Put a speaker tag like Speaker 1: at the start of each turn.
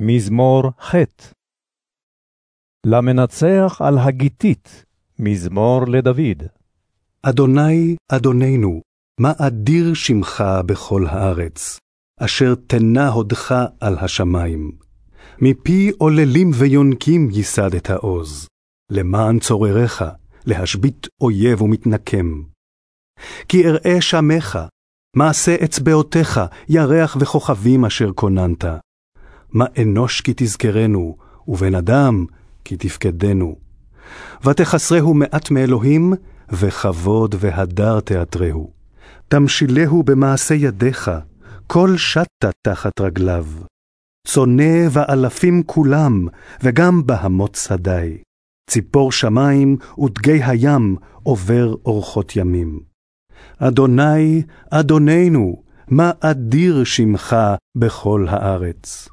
Speaker 1: מזמור ח' למנצח על הגיתית, מזמור לדוד.
Speaker 2: אדוני, אדוננו, מה אדיר שמך בכל הארץ, אשר תנה הודך על השמים. מפי עוללים ויונקים ייסד את העוז, למען צורריך, להשבית אויב ומתנקם. כי אראה שמך, מעשה אצבעותיך, ירח וכוכבים אשר כוננת. מה אנוש כי תזכרנו, ובן אדם כי תפקדנו. ותחסרהו מעט מאלוהים, וכבוד והדר תעטרהו. תמשילהו במעשה ידיך, כל שטה תחת רגליו. צונא ואלפים כולם, וגם בהמות שדי. ציפור שמים ודגי הים עובר אורחות ימים. אדוני, אדוננו, מה אדיר שמך בכל הארץ.